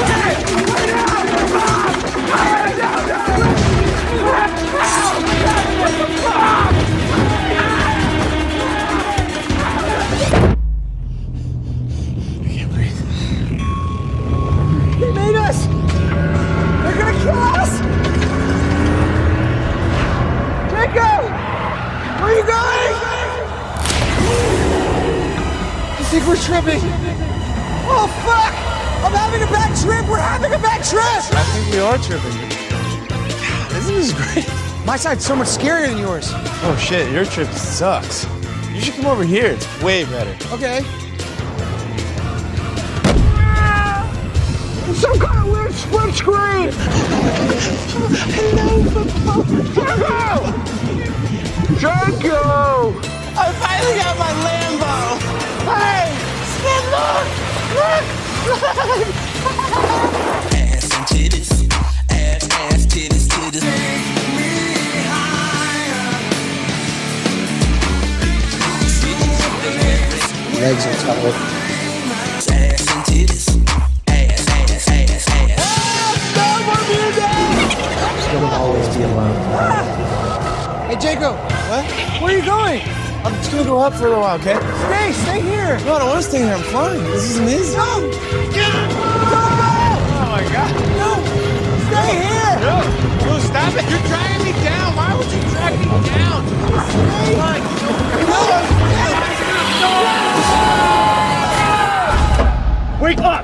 I can't breathe. They made us. They're gonna kill us. Jacob, where are you going? I think we're tripping. Oh, fuck! I'm having a bad trip! We're having a bad trip! I think we are tripping. Isn't this great? My side's so much scarier than yours. Oh shit, your trip sucks. You should come over here. It's way better. Okay. Some kind of weird split screen! Hello, Django! Ass and titties, ass, ass, titties, titties. Legs. Ass and titties, ass, ass, ass, ass. Always be alone. Hey, Jacob! What? Where are you going? I'm just gonna go up for a while, okay? Stay, stay here. No, I don't want to stay here. I'm fine. This is amazing. No, get up. Oh my god. No, stay no. here. No, no, stop it. You're dragging me down. Why would you drag me down? Stay. No. Wake up.